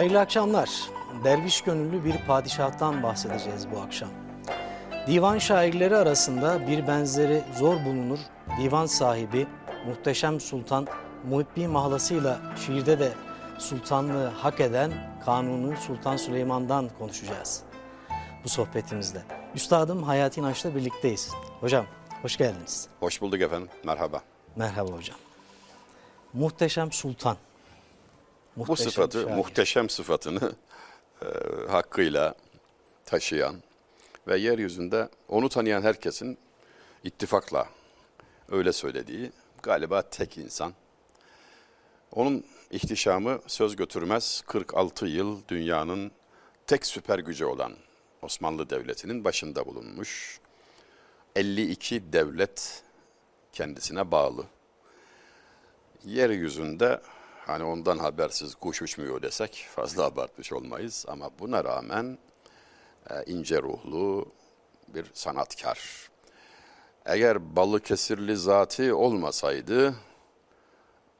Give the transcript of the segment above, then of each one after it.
Hayırlı akşamlar. Derviş gönüllü bir padişahtan bahsedeceğiz bu akşam. Divan şairleri arasında bir benzeri zor bulunur. Divan sahibi Muhteşem Sultan Muhibbi mahlasıyla şiirde de sultanlığı hak eden Kanuni Sultan Süleyman'dan konuşacağız bu sohbetimizde. Üstadım Hayati İnanç'la birlikteyiz. Hocam hoş geldiniz. Hoş bulduk efendim. Merhaba. Merhaba hocam. Muhteşem Sultan. Bu Muhteşem sıfatı, şair. muhteşem sıfatını e, hakkıyla taşıyan ve yeryüzünde onu tanıyan herkesin ittifakla öyle söylediği galiba tek insan. Onun ihtişamı söz götürmez 46 yıl dünyanın tek süper gücü olan Osmanlı Devleti'nin başında bulunmuş. 52 devlet kendisine bağlı. Yeryüzünde hani ondan habersiz kuş uçmuyor desek fazla abartmış olmayız ama buna rağmen e, ince ruhlu bir sanatkar. Eğer Balıkesirli zati olmasaydı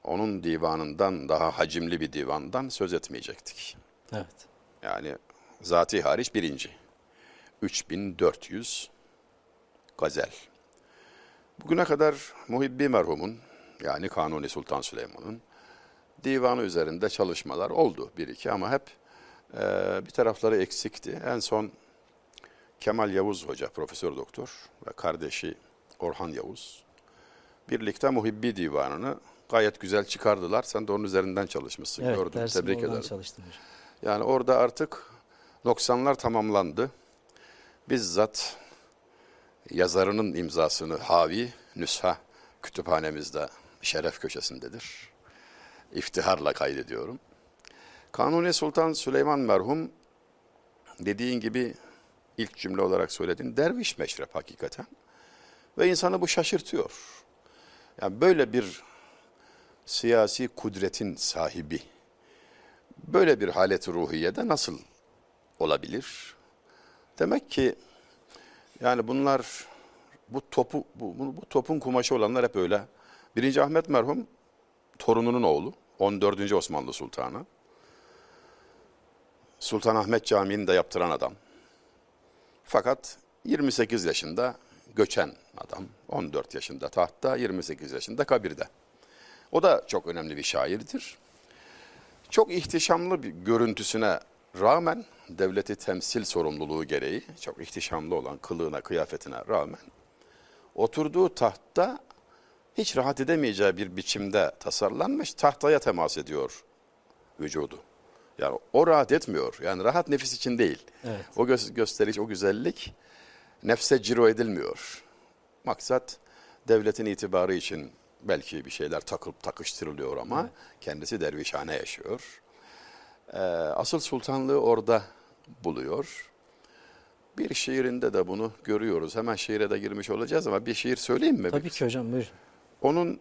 onun divanından daha hacimli bir divandan söz etmeyecektik. Evet. Yani zati hariç birinci. 3400 gazel. Bugüne kadar Muhibbi merhumun yani Kanuni Sultan Süleyman'ın divanı üzerinde çalışmalar oldu bir iki ama hep e, bir tarafları eksikti. En son Kemal Yavuz Hoca, Profesör Doktor ve kardeşi Orhan Yavuz birlikte Muhibbi divanını gayet güzel çıkardılar. Sen de onun üzerinden çalışmışsın Evet, gördüm. Tebrik ederim. çalıştım. Yani orada artık noksanlar tamamlandı. Bizzat yazarının imzasını havi nüsha kütüphanemizde şeref köşesindedir. İftiharla kaydediyorum. Kanuni Sultan Süleyman merhum dediğin gibi ilk cümle olarak söyledin derviş meşrep hakikaten. Ve insanı bu şaşırtıyor. Yani böyle bir siyasi kudretin sahibi böyle bir halet ruhiyede nasıl olabilir? Demek ki yani bunlar bu topu bu, bu topun kumaşı olanlar hep öyle. Birinci Ahmet merhum torununun oğlu 14. Osmanlı Sultanı. Sultan Ahmet Camii'ni de yaptıran adam. Fakat 28 yaşında göçen adam. 14 yaşında tahtta, 28 yaşında kabirde. O da çok önemli bir şairdir çok ihtişamlı bir görüntüsüne rağmen devleti temsil sorumluluğu gereği çok ihtişamlı olan kılığına, kıyafetine rağmen oturduğu tahtta hiç rahat edemeyeceği bir biçimde tasarlanmış tahtaya temas ediyor vücudu. Yani o rahat etmiyor. Yani rahat nefis için değil. Evet. O gö- gösteriş, o güzellik nefse ciro edilmiyor. Maksat devletin itibarı için belki bir şeyler takılıp takıştırılıyor ama kendisi dervişhane yaşıyor. Ee, asıl sultanlığı orada buluyor. Bir şiirinde de bunu görüyoruz. Hemen şiire de girmiş olacağız ama bir şiir söyleyeyim mi? Tabii ki hocam buyurun. Onun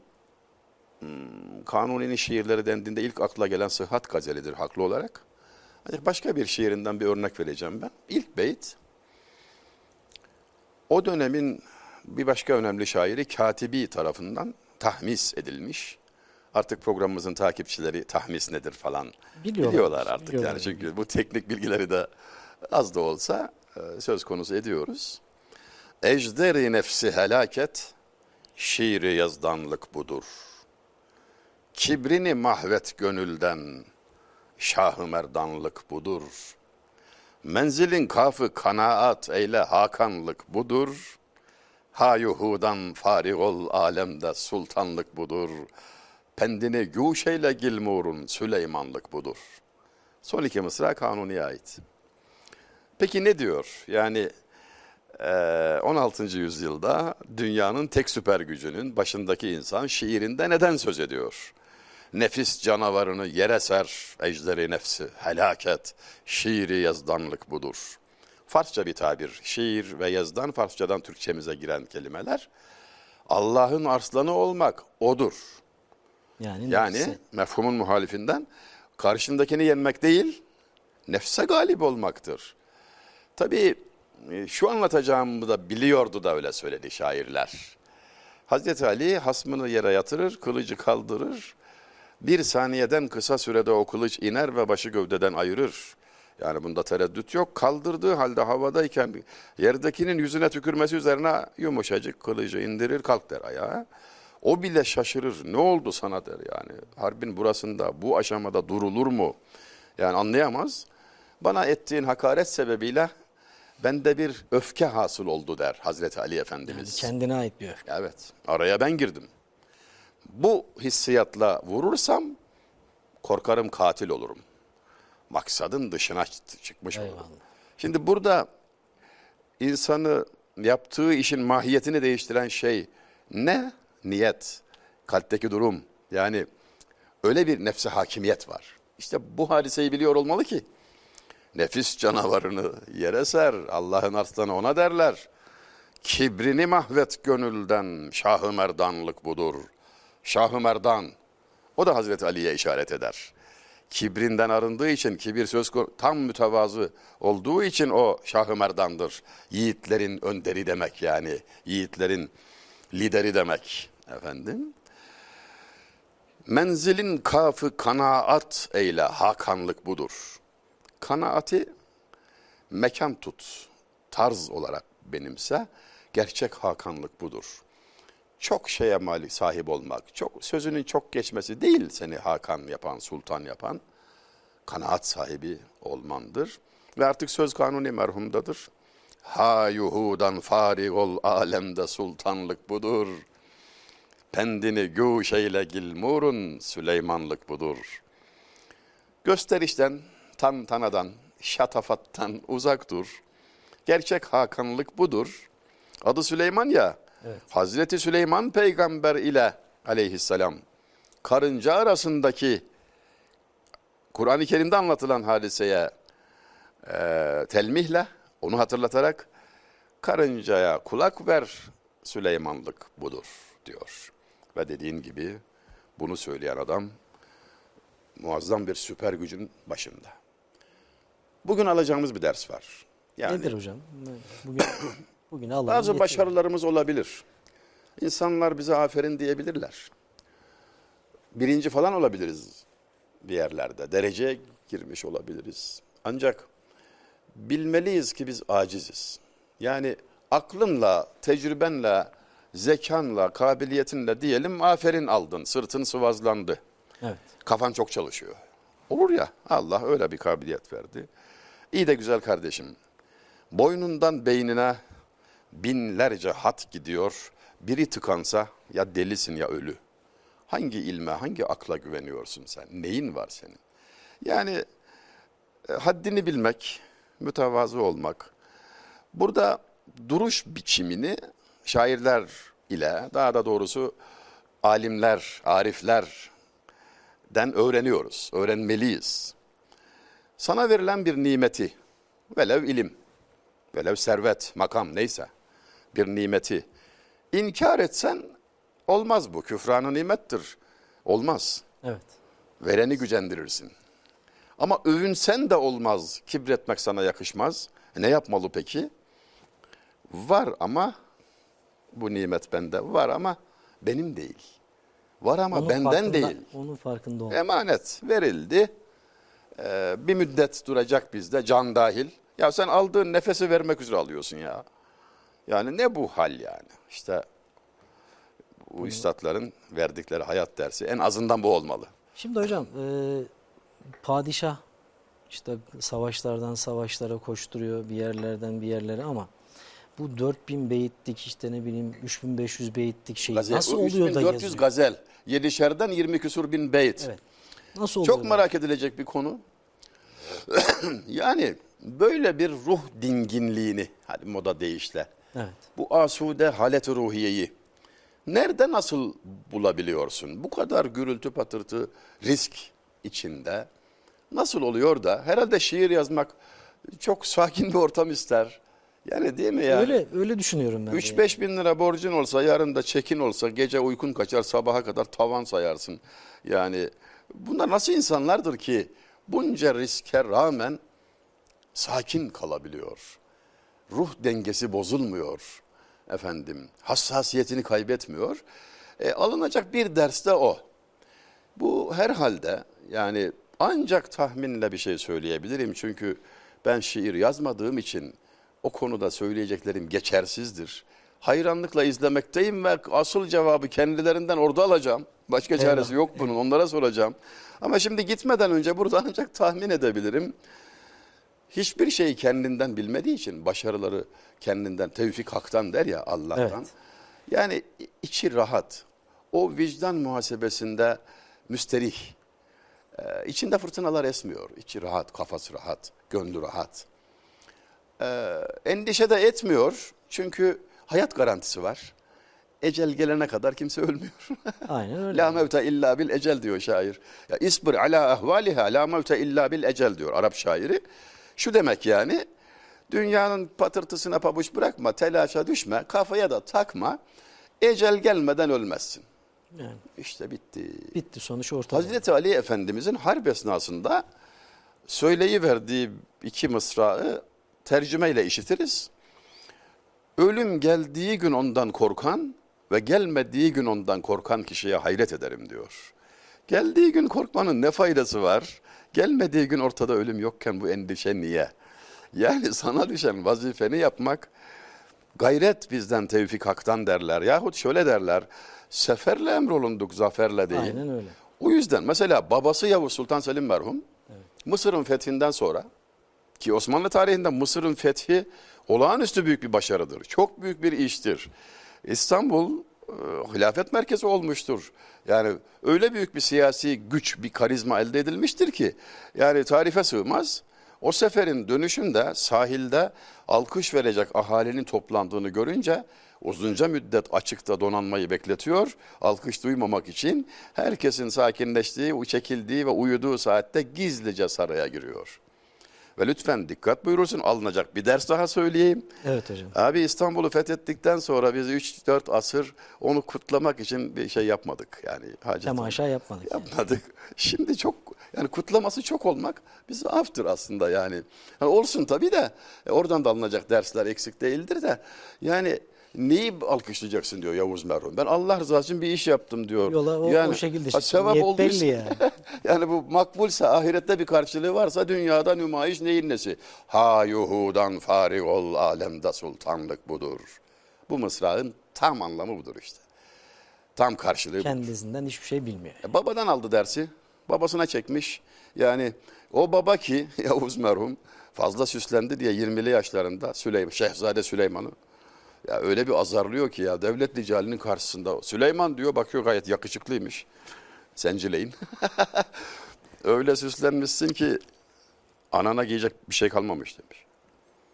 hmm, Kanuni'nin şiirleri dendiğinde ilk akla gelen sıhhat gazelidir haklı olarak. Ancak başka bir şiirinden bir örnek vereceğim ben. İlk beyt o dönemin bir başka önemli şairi Katibi tarafından tahmis edilmiş. Artık programımızın takipçileri tahmis nedir falan Biliyorlar. biliyorlar artık. Biliyorlar. Yani çünkü bu teknik bilgileri de az da olsa e, söz konusu ediyoruz. Ejderi nefsi helaket, şiiri yazdanlık budur. Kibrini mahvet gönülden, şahı merdanlık budur. Menzilin kafı kanaat eyle hakanlık budur. Hayuhudan farig ol alemde sultanlık budur. Pendini güş eyle gilmurun Süleymanlık budur. Son iki mısra Kanuni'ye ait. Peki ne diyor? Yani 16. yüzyılda dünyanın tek süper gücünün başındaki insan şiirinde neden söz ediyor? Nefis canavarını yere ser, ejderi nefsi, helaket, şiiri yazdanlık budur. Farsça bir tabir, şiir ve yazdan Farsçadan Türkçemize giren kelimeler. Allah'ın arslanı olmak odur. Yani, Yani mefhumun muhalifinden karşındakini yenmek değil, nefse galip olmaktır. Tabii şu anlatacağımı da biliyordu da öyle söyledi şairler. Hazreti Ali hasmını yere yatırır, kılıcı kaldırır, Bir saniyeden kısa sürede o kılıç iner ve başı gövdeden ayırır. Yani bunda tereddüt yok. Kaldırdığı halde havadayken yerdekinin yüzüne tükürmesi üzerine yumuşacık kılıcı indirir kalk der ayağa. O bile şaşırır. Ne oldu sana der yani. Harbin burasında bu aşamada durulur mu? Yani anlayamaz. Bana ettiğin hakaret sebebiyle bende bir öfke hasıl oldu der Hazreti Ali Efendimiz. Kendine ait bir öfke. Evet, araya ben girdim. Bu hissiyatla vurursam korkarım katil olurum. Maksadın dışına çık- çıkmış olurum. Eyvallah. Şimdi burada insanı yaptığı işin mahiyetini değiştiren şey ne? Niyet, kalpteki durum. Yani öyle bir nefse hakimiyet var. İşte bu hadiseyi biliyor olmalı ki nefis canavarını yere ser. Allah'ın arslanı ona derler. Kibrini mahvet gönülden Şah-ı Merdanlık budur. Şah-ı Merdan o da Hazreti Ali'ye işaret eder. Kibrinden arındığı için kibir söz tam mütevazı olduğu için o Şah-ı Merdan'dır. Yiğitlerin önderi demek yani. Yiğitlerin lideri demek efendim. Menzilin kafı kanaat eyle hakanlık budur. Kanaati mekan tut, tarz olarak benimse gerçek hakanlık budur. Çok şeye malik sahip olmak, çok sözünün çok geçmesi değil seni hakan yapan, sultan yapan kanaat sahibi olmandır. Ve artık söz kanuni merhumdadır. Ha yuhudan farig ol alemde sultanlık budur. Pendini güş eyle gilmurun Süleymanlık budur. Gösterişten, tantanadan, şatafattan uzak dur. Gerçek hakanlık budur. Adı Süleyman ya. Hazreti Süleyman peygamber ile aleyhisselam karınca arasındaki Kur'an-ı Kerim'de anlatılan hadiseye e, telmihle onu hatırlatarak karıncaya kulak ver Süleymanlık budur diyor. Ve dediğin gibi bunu söyleyen adam muazzam bir süper gücün başında. Bugün alacağımız bir ders var. Yani Nedir hocam? Bugün bugün Allah'ın bazı getirin. başarılarımız olabilir. İnsanlar bize aferin diyebilirler. Birinci falan olabiliriz bir yerlerde. Dereceye girmiş olabiliriz. Ancak bilmeliyiz ki biz aciziz. Yani aklınla, tecrübenle, zekanla, kabiliyetinle diyelim aferin aldın, sırtın sıvazlandı. Evet. Kafan çok çalışıyor. Olur ya Allah öyle bir kabiliyet verdi. İyi de güzel kardeşim. Boynundan beynine binlerce hat gidiyor. Biri tıkansa ya delisin ya ölü. Hangi ilme, hangi akla güveniyorsun sen? Neyin var senin? Yani e, haddini bilmek, mütevazı olmak. Burada duruş biçimini şairler ile, daha da doğrusu alimler, ariflerden öğreniyoruz, öğrenmeliyiz. Sana verilen bir nimeti, velev ilim, velev servet, makam neyse bir nimeti inkar etsen olmaz bu. Küfranı nimettir. Olmaz. Evet. Vereni gücendirirsin. Ama övünsen de olmaz. Kibretmek sana yakışmaz. Ne yapmalı peki? Var ama bu nimet bende var ama benim değil. Var ama Onun benden değil. Onun farkında ol. Emanet verildi. Ee, bir müddet duracak bizde can dahil. Ya sen aldığın nefesi vermek üzere alıyorsun ya. Yani ne bu hal yani? İşte bu üstadların verdikleri hayat dersi en azından bu olmalı. Şimdi hocam e, padişah işte savaşlardan savaşlara koşturuyor bir yerlerden bir yerlere ama bu 4000 beyitlik işte ne bileyim 3500 beyitlik şey Gazel, nasıl oluyor da 3400 yazıyor? gazel. Yedişerden 20 küsur bin beyt. Evet. Nasıl oluyor? Çok merak edilecek bir konu. yani böyle bir ruh dinginliğini, hadi moda deyişle, Evet. bu asude halet ruhiyeyi nerede nasıl bulabiliyorsun? Bu kadar gürültü patırtı risk içinde nasıl oluyor da herhalde şiir yazmak çok sakin bir ortam ister. Yani değil mi ya? Öyle öyle düşünüyorum ben. de 3-5 bin lira borcun olsa yarın da çekin olsa gece uykun kaçar sabaha kadar tavan sayarsın. Yani bunlar nasıl insanlardır ki bunca riske rağmen sakin kalabiliyor. Ruh dengesi bozulmuyor efendim. Hassasiyetini kaybetmiyor. E, alınacak bir ders de o. Bu herhalde yani ancak tahminle bir şey söyleyebilirim. Çünkü ben şiir yazmadığım için o konuda söyleyeceklerim geçersizdir. Hayranlıkla izlemekteyim ve asıl cevabı kendilerinden orada alacağım. Başka çaresi yok bunun onlara soracağım. Ama şimdi gitmeden önce burada ancak tahmin edebilirim. Hiçbir şeyi kendinden bilmediği için başarıları kendinden, tevfik haktan der ya Allah'tan. Evet. Yani içi rahat. O vicdan muhasebesinde müsterih. Ee, içinde fırtınalar esmiyor. İçi rahat, kafası rahat, gönlü rahat. Ee, endişe de etmiyor. Çünkü hayat garantisi var. Ecel gelene kadar kimse ölmüyor. Aynen öyle. La mevte illa bil ecel diyor şair. Ya isbir ala ahvaliha la mevte illa bil ecel diyor Arap şairi. Şu demek yani dünyanın patırtısına pabuç bırakma, telaşa düşme, kafaya da takma. Ecel gelmeden ölmezsin. Yani İşte bitti. bitti sonuç ortada. Hazreti Ali Efendimizin harp esnasında söyleyiverdiği iki mısrağı tercümeyle işitiriz. Ölüm geldiği gün ondan korkan ve gelmediği gün ondan korkan kişiye hayret ederim diyor. Geldiği gün korkmanın ne faydası var? Gelmediği gün ortada ölüm yokken bu endişe niye? Yani sana düşen vazifeni yapmak gayret bizden tevfik haktan derler. Yahut şöyle derler. Seferle emrolunduk zaferle değil. Aynen öyle. O yüzden mesela babası Yavuz Sultan Selim merhum Mısır'ın fethinden sonra ki Osmanlı tarihinde Mısır'ın fethi olağanüstü büyük bir başarıdır. Çok büyük bir iştir. İstanbul e, hilafet merkezi olmuştur. Yani öyle büyük bir siyasi güç, bir karizma elde edilmiştir ki yani tarife sığmaz. O seferin dönüşünde sahilde alkış verecek ahalinin toplandığını görünce uzunca müddet açıkta donanmayı bekletiyor. Alkış duymamak için herkesin sakinleştiği, çekildiği ve uyuduğu saatte gizlice saraya giriyor. Ve lütfen dikkat buyurursun alınacak bir ders daha söyleyeyim. Evet hocam. Abi İstanbul'u fethettikten sonra biz 3-4 asır onu kutlamak için bir şey yapmadık. Yani hacet Temaşa yapmadık. yani. yapmadık. Şimdi çok yani kutlaması çok olmak bir zaaftır aslında yani. Yani olsun tabii de e, oradan da alınacak dersler eksik değildir de yani neyi alkışlayacaksın diyor Yavuz merhum. Ben Allah rızası için bir iş yaptım diyor. Yola o- o şekilde işte. sevap Niyet olduysa, belli yani. yani bu makbulse ahirette bir karşılığı varsa dünyada nümayiş neyin nesi? Ha yuhudan farig ol alemde sultanlık budur. Bu mısrağın tam anlamı budur işte. Tam karşılığı budur. Kendisinden hiçbir şey bilmiyor. E, babadan aldı dersi. Babasına çekmiş. Yani o baba ki Yavuz merhum fazla süslendi diye 20'li yaşlarında Süleyman, Şehzade Süleyman'ı ya öyle bir azarlıyor ki ya devlet ricalinin karşısında Süleyman diyor bakıyor gayet yakışıklıymış. Sencileyin. öyle süslenmişsin ki anana giyecek bir şey kalmamış demiş.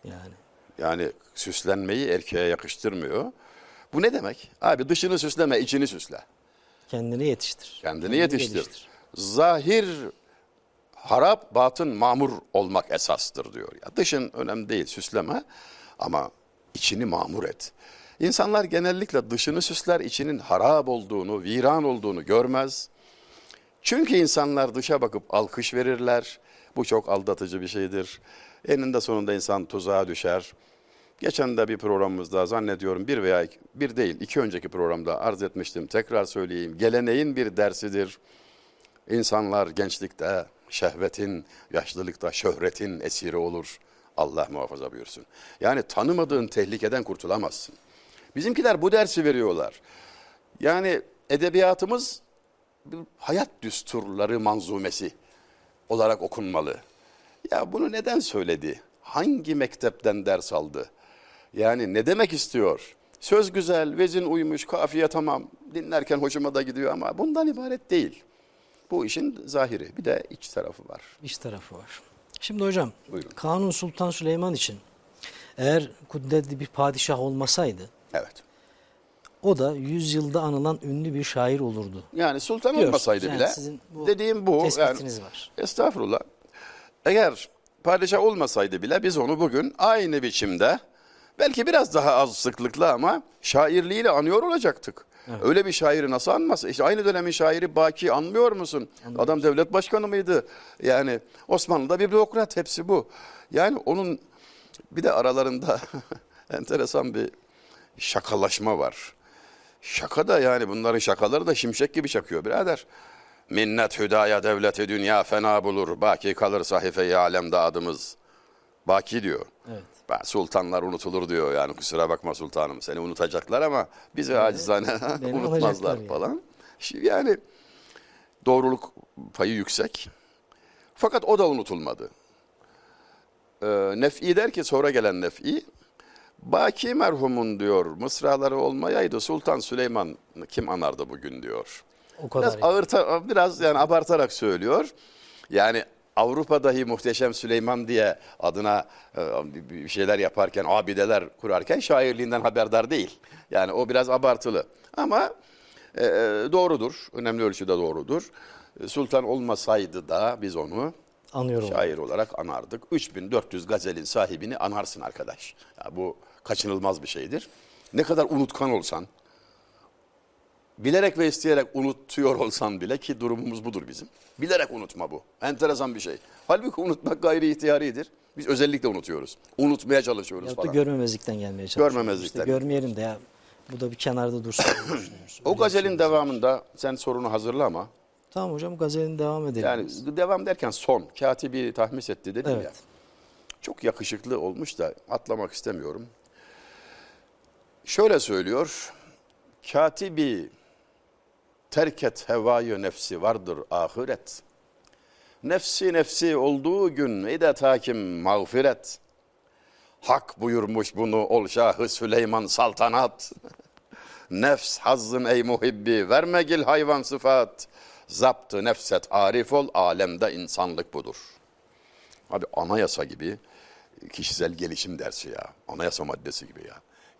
Yani. Yani süslenmeyi erkeğe yakıştırmıyor. Bu ne demek? Abi dışını süsleme, içini süsle. Kendini yetiştir. Kendini yetiştir. Zahir harap, batın mamur olmak esastır diyor. Ya dışın önemli değil, süsleme ama içini mamur et. İnsanlar genellikle dışını süsler, içinin harap olduğunu, viran olduğunu görmez. Çünkü insanlar dışa bakıp alkış verirler. Bu çok aldatıcı bir şeydir. Eninde sonunda insan tuzağa düşer. Geçen de bir programımızda zannediyorum bir veya iki- bir değil iki önceki programda arz etmiştim. Tekrar söyleyeyim. Geleneğin bir dersidir. İnsanlar gençlikte şehvetin, yaşlılıkta şöhretin esiri olur. Allah muhafaza buyursun. Yani tanımadığın tehlikeden kurtulamazsın. Bizimkiler bu dersi veriyorlar. Yani edebiyatımız hayat düsturları manzumesi olarak okunmalı. Ya bunu neden söyledi? Hangi mektepten ders aldı? Yani ne demek istiyor? Söz güzel, vezin uymuş, kafiye tamam. Dinlerken hoşuma da gidiyor ama bundan ibaret değil. Bu işin zahiri. Bir de iç tarafı var. İç tarafı var. Şimdi hocam Buyurun. Kanun Sultan Süleyman için eğer kudretli bir padişah olmasaydı Evet. o da yüzyılda anılan ünlü bir şair olurdu. Yani sultan Diyorsunuz. olmasaydı Yani bile sizin bu dediğim bu. tespitiniz var. Estağfurullah. Eğer padişah olmasaydı bile biz onu bugün aynı biçimde belki biraz daha az sıklıkla ama şairliğiyle anıyor olacaktık. Öyle bir şairi nasıl anmaz? İşte aynı dönemin şairi Baki anmıyor musun? Adam devlet başkanı mıydı? Yani Osmanlı'da bir bürokrat hepsi bu. Yani onun bir de aralarında enteresan bir şakalaşma var. Şaka da yani bunların şakaları da şimşek gibi çakıyor birader. Minnet hüdaya devleti dünya fena bulur. Baki kalır sahife-i alemde adımız. Baki diyor. Evet. Sultanlar unutulur diyor yani kusura bakma sultanım seni unutacaklar ama bizi acizane beni unutmazlar yani. falan. Şimdi yani doğruluk payı yüksek. Fakat o da unutulmadı. Ee, nef'i der ki sonra gelen nef'i Baki merhumun diyor mısraları olmayaydı Sultan Süleyman kim anardı bugün diyor. O kadar. Biraz ağırta, biraz yani abartarak söylüyor. Yani Avrupa dahi muhteşem Süleyman diye adına e, bir- şeyler yaparken, abideler kurarken şairliğinden haberdar değil. Yani o biraz abartılı. Ama e, doğrudur, önemli ölçüde doğrudur. E, Sultan olmasaydı da biz onu Anıyorum. şair olarak anardık. 3400 gazelin sahibini anarsın arkadaş. Ya bu kaçınılmaz bir şeydir. Ne kadar unutkan olsan, bilerek ve isteyerek unutuyor olsan bile ki durumumuz budur bizim. Bilerek unutma bu. Enteresan bir şey. Halbuki unutmak gayri ihtiyaridir. Biz özellikle unutuyoruz. Unutmaya çalışıyoruz Ya falan. görmemezlikten gelmeye çalışıyoruz. Görmemezlikten. İşte görmeyelim de ya. Bu da bir kenarda dursun. o Öyle gazelin şey. devamında sen sorunu hazırla ama Tamam hocam gazelin devam edelim. yani devam derken son katibi tahmis etti dedim Evet. ya. Çok yakışıklı olmuş da atlamak istemiyorum. Şöyle söylüyor. Katibi terket hevayı nefsi vardır ahiret. Nefsi nefsi olduğu gün idet hakim mağfiret. Hak buyurmuş bunu ol Şahı Süleyman saltanat. Nefs hazzın ey muhibbi verme gil hayvan sıfat. Zaptı nefset arif ol alemde insanlık budur. Abi anayasa gibi kişisel gelişim dersi ya. Anayasa maddesi gibi ya.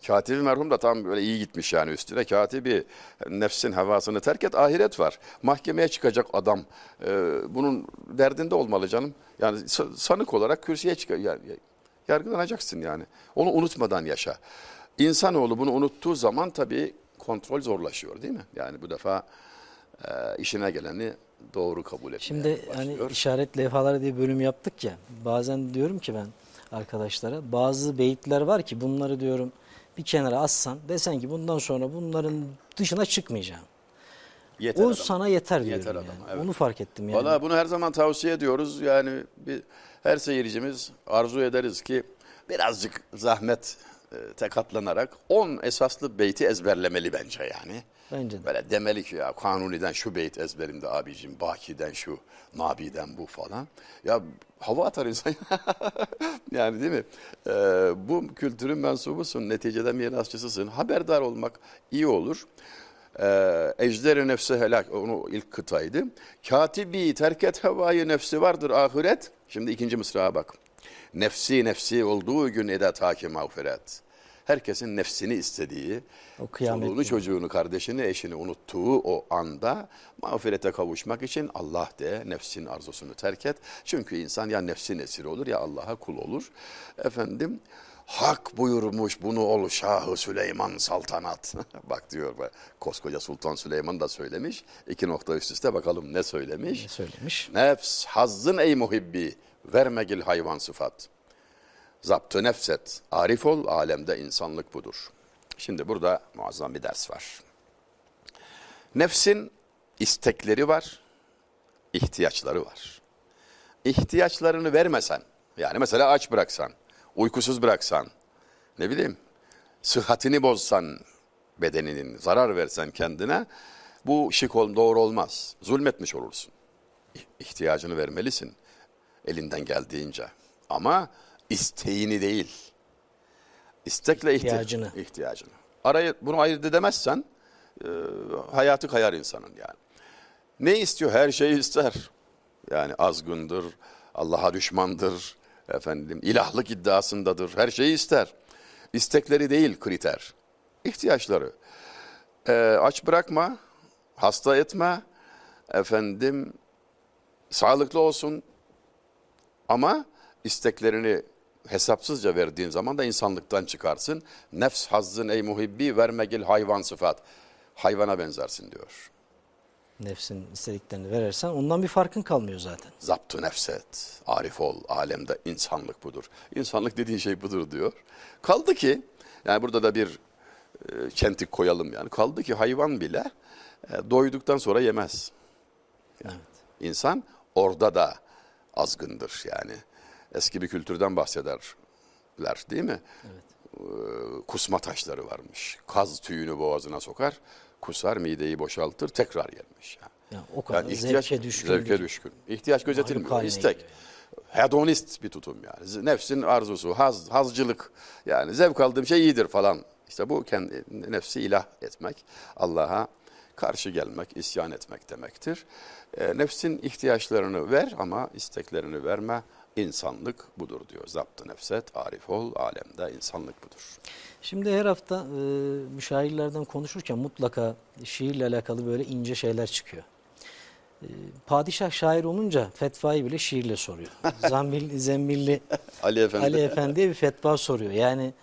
Katibi merhum da tam böyle iyi gitmiş yani üstüne. Katibi nefsin havasını terk et ahiret var. Mahkemeye çıkacak adam e, bunun derdinde olmalı canım. Yani sa- sanık olarak kürsüye çıkar. Yani, yargılanacaksın yani. Onu unutmadan yaşa. İnsanoğlu bunu unuttuğu zaman tabii kontrol zorlaşıyor değil mi? Yani bu defa e, işine geleni doğru kabul etmeye Şimdi hani işaret levhaları diye bölüm yaptık ya. Bazen diyorum ki ben arkadaşlara bazı beyitler var ki bunları diyorum bir kenara assan desen ki bundan sonra bunların dışına çıkmayacağım. Yeter o adam. sana yeter diyorum Yeter yani. adama, evet. Onu fark ettim yani. Valla bunu her zaman tavsiye ediyoruz. Yani bir, her seyircimiz arzu ederiz ki birazcık zahmet e, te katlanarak 10 esaslı beyti ezberlemeli bence yani. Bence de. Böyle demeli ki ya Kanuni'den şu beyt ezberimde abicim, Baki'den şu, Nabi'den bu falan. Ya hava atar insan. yani değil mi? Ee, bu kültürün mensubusun, neticede mirasçısısın. Haberdar olmak iyi olur. Ee, Ejder-i nefsi helak, onu ilk kıtaydı. Katibi terket hevayı nefsi vardır ahiret. Şimdi ikinci mısrağa bak. Nefsi nefsi olduğu gün edat hakim mağfiret. Herkesin nefsini istediği, çoluğunu, çocuğunu, kardeşini, eşini unuttuğu o anda mağfirete kavuşmak için Allah de nefsin arzusunu terk et. Çünkü insan ya nefsin esiri olur ya Allah'a kul olur. Efendim hak buyurmuş bunu ol Şahı Süleyman saltanat. Bak diyor koskoca Sultan Süleyman da söylemiş. İki nokta üst üste bakalım ne söylemiş. Ne söylemiş? Nefs hazzın ey muhibbi vermegil hayvan sıfat. Zaptı nefset, arif ol, alemde insanlık budur. Şimdi burada muazzam bir ders var. Nefsin istekleri var, ihtiyaçları var. İhtiyaçlarını vermesen, yani mesela aç bıraksan, uykusuz bıraksan, ne bileyim, sıhhatini bozsan, bedeninin zarar versen kendine, bu şık ol, doğru olmaz. Zulmetmiş olursun. İh- İhtiyacını vermelisin elinden geldiğince. Ama isteğini değil. İstekle ihti- İhtiyacını. ihtiyacını. Arayı bunu ayırt edemezsen e, hayatı kayar insanın yani. Ne istiyor? Her şeyi ister. Yani azgındır, Allah'a düşmandır, efendim ilahlık iddiasındadır. Her şeyi ister. İstekleri değil kriter. İhtiyaçları. E, aç bırakma, hasta etme, efendim sağlıklı olsun ama isteklerini hesapsızca verdiğin zaman da insanlıktan çıkarsın. Nefs hazzın ey muhibbi vermegil hayvan sıfat. Hayvana benzersin diyor. Nefsin istediklerini verirsen ondan bir farkın kalmıyor zaten. Zaptı nefset, arif ol, alemde insanlık budur. İnsanlık dediğin şey budur diyor. Kaldı ki, yani burada da bir e, çentik koyalım yani. Kaldı ki hayvan bile e, doyduktan sonra yemez. Evet. İnsan orada da azgındır yani. Eski bir kültürden bahsederler değil mi? Ee, kusma taşları varmış. Kaz tüyünü boğazına sokar, kusar, mideyi boşaltır, tekrar yermiş. Yani. O kadar Yani ihtiyaç, zevke düşkün. Zevke bir- düşkün. İhtiyaç gözetilmiyor. istek. Hedonist bir tutum yani. Nefsin arzusu, haz, hazcılık. Yani zevk aldığım şey iyidir falan. İşte bu kendi nefsi ilah etmek. Allah'a karşı gelmek, isyan etmek demektir. E, nefsin ihtiyaçlarını ver ama isteklerini verme. İnsanlık budur diyor. Zaptı nefset, arif ol, alemde insanlık budur. Şimdi her hafta e, müşairlerden konuşurken mutlaka şiirle alakalı böyle ince şeyler çıkıyor. E, padişah şair olunca fetvayı bile şiirle soruyor. Zambil, Zembilli Ali Efendi. Ali Efendi'ye bir fetva soruyor. Yani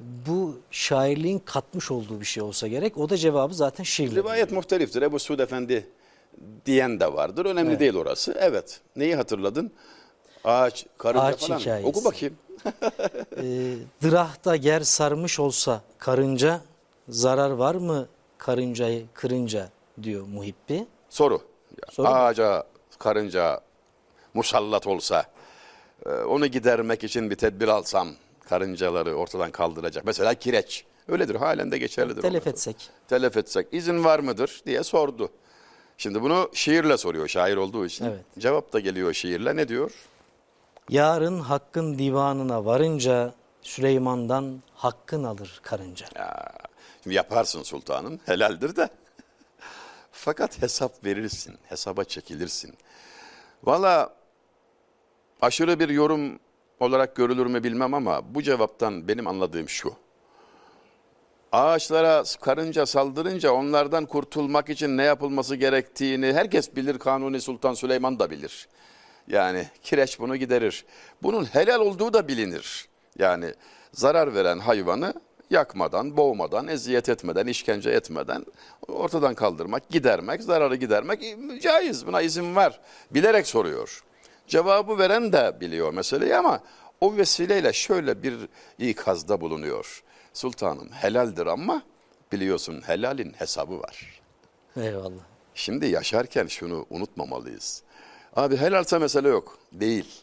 bu şairliğin katmış olduğu bir şey olsa gerek. O da cevabı zaten şiirle. Rivayet muhteliftir. Ebu Suud Efendi diyen de vardır. Önemli Evet. değil orası. Evet. Neyi hatırladın? Ağaç, karınca Ağaç falan. hikayesi. Oku bakayım. E, dırahta ger sarmış olsa karınca zarar var mı karıncayı kırınca diyor muhibbi. Soru. Soru mu? Ağaca, karınca musallat olsa e, onu gidermek için bir tedbir alsam karıncaları ortadan kaldıracak. Mesela kireç. Öyledir. Halen de geçerlidir. Telef etsek. Telef etsek izin var mıdır diye sordu. Şimdi bunu şiirle soruyor şair olduğu için. Evet. Cevap da geliyor şiirle. Ne diyor? Yarın hakkın divanına varınca Süleyman'dan hakkın alır karınca. Ya, şimdi yaparsın sultanım, helaldir de. Fakat hesap verirsin, hesaba çekilirsin. Valla aşırı bir yorum olarak görülür mü bilmem ama bu cevaptan benim anladığım şu. Ağaçlara karınca saldırınca onlardan kurtulmak için ne yapılması gerektiğini herkes bilir. Kanuni Sultan Süleyman da bilir. Yani kireç bunu giderir. Bunun helal olduğu da bilinir. Yani zarar veren hayvanı yakmadan, boğmadan, eziyet etmeden, işkence etmeden ortadan kaldırmak, gidermek, zararı gidermek caiz. Buna izin var. Bilerek soruyor. Cevabı veren de biliyor meseleyi ama o vesileyle şöyle bir ikazda bulunuyor. Sultanım helaldir ama biliyorsun helalin hesabı var. Eyvallah. Şimdi yaşarken şunu unutmamalıyız. Abi helalse mesele yok. Değil.